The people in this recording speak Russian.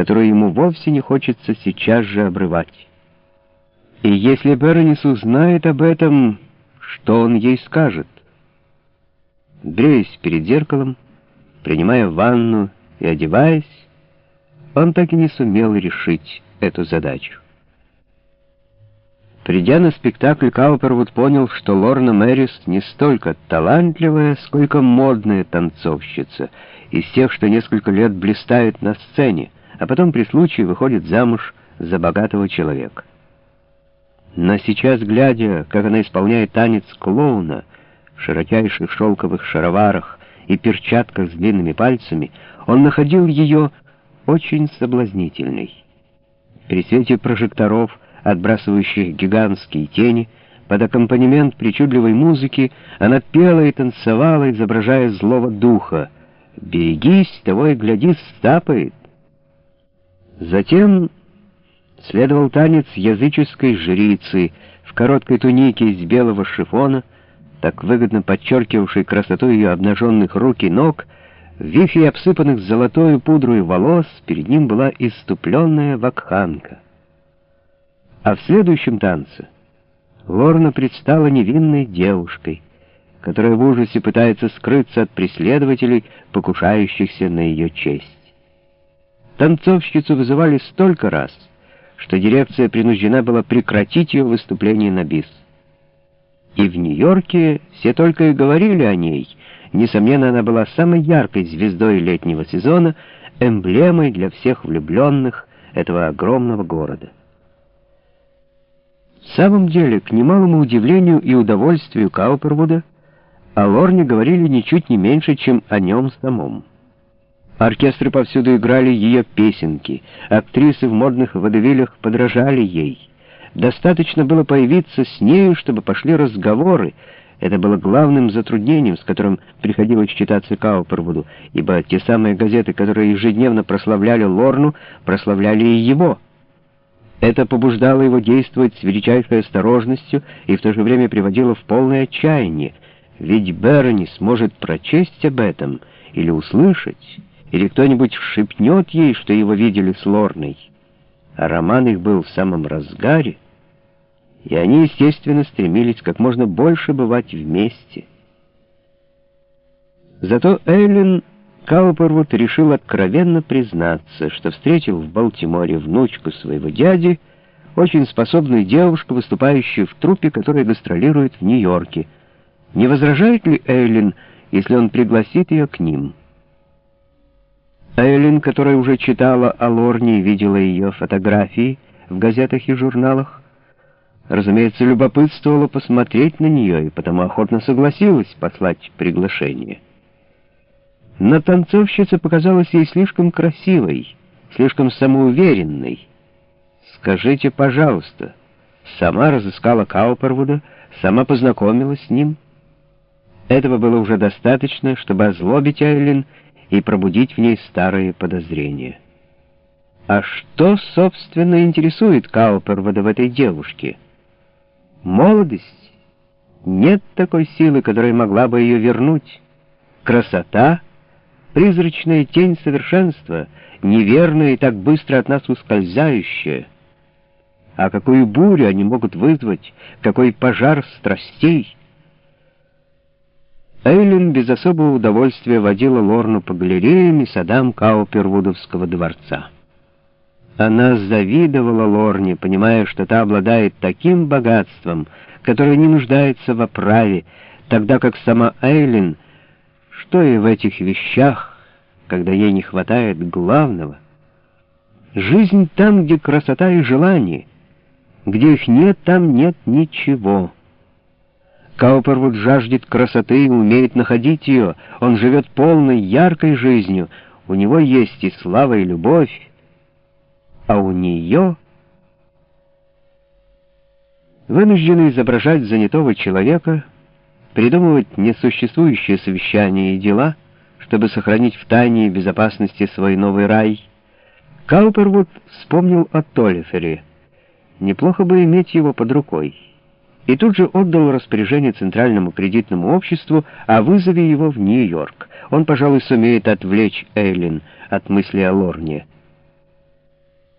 которую ему вовсе не хочется сейчас же обрывать. И если Беронис узнает об этом, что он ей скажет? Бреясь перед зеркалом, принимая ванну и одеваясь, он так и не сумел решить эту задачу. Придя на спектакль, Каупервуд понял, что Лорна Мэрис не столько талантливая, сколько модная танцовщица, из тех, что несколько лет блистают на сцене, а потом при случае выходит замуж за богатого человека. Но сейчас, глядя, как она исполняет танец клоуна в широчайших шелковых шароварах и перчатках с длинными пальцами, он находил ее очень соблазнительной. При свете прожекторов, отбрасывающих гигантские тени, под аккомпанемент причудливой музыки она пела и танцевала, изображая злого духа. «Берегись, того и гляди, стапает!» Затем следовал танец языческой жрицы в короткой тунике из белого шифона, так выгодно подчеркивавшей красоту ее обнаженных рук и ног, в вихре обсыпанных золотой пудрой волос перед ним была иступленная вакханка. А в следующем танце Лорна предстала невинной девушкой, которая в ужасе пытается скрыться от преследователей, покушающихся на ее честь. Танцовщицу вызывали столько раз, что дирекция принуждена была прекратить ее выступление на бис. И в Нью-Йорке все только и говорили о ней. Несомненно, она была самой яркой звездой летнего сезона, эмблемой для всех влюбленных этого огромного города. В самом деле, к немалому удивлению и удовольствию Каупервуда, о Лорне говорили ничуть не меньше, чем о нем самом. Оркестры повсюду играли ее песенки, актрисы в модных водевилях подражали ей. Достаточно было появиться с нею, чтобы пошли разговоры. Это было главным затруднением, с которым приходилось считаться Каупервуду, ибо те самые газеты, которые ежедневно прославляли Лорну, прославляли и его. Это побуждало его действовать с величайшей осторожностью и в то же время приводило в полное отчаяние, ведь Берни сможет прочесть об этом или услышать, или кто-нибудь шепнет ей, что его видели с Лорной. А роман их был в самом разгаре, и они, естественно, стремились как можно больше бывать вместе. Зато Эллен Каупервуд решил откровенно признаться, что встретил в Балтиморе внучку своего дяди, очень способную девушку, выступающую в труппе, которая гастролирует в Нью-Йорке. Не возражает ли Эйлин, если он пригласит ее к ним? Эйлин, которая уже читала о Лорне и видела ее фотографии в газетах и журналах, разумеется, любопытствовала посмотреть на нее и потому охотно согласилась послать приглашение. Но танцовщица показалась ей слишком красивой, слишком самоуверенной. «Скажите, пожалуйста», сама разыскала Каупервуда, сама познакомилась с ним. Этого было уже достаточно, чтобы озлобить Эйлин и пробудить в ней старые подозрения. А что, собственно, интересует Каупервода в этой девушке? Молодость? Нет такой силы, которая могла бы ее вернуть. Красота? Призрачная тень совершенства, неверная и так быстро от нас ускользающая. А какую бурю они могут вызвать, какой пожар страстей — Эйлин без особого удовольствия водила Лорну по галереям и садам Каупервудовского дворца. Она завидовала Лорне, понимая, что та обладает таким богатством, которое не нуждается в оправе, тогда как сама Эйлин, что и в этих вещах, когда ей не хватает главного. Жизнь там, где красота и желание, где их нет, там нет ничего. Каупервуд жаждет красоты и умеет находить ее. Он живет полной, яркой жизнью. У него есть и слава, и любовь. А у нее... Вынуждены изображать занятого человека, придумывать несуществующие совещания и дела, чтобы сохранить в тайне и безопасности свой новый рай. Каупервуд вспомнил о Толлифере. Неплохо бы иметь его под рукой и тут же отдал распоряжение Центральному кредитному обществу о вызове его в Нью-Йорк. Он, пожалуй, сумеет отвлечь Эйлин от мысли о Лорне.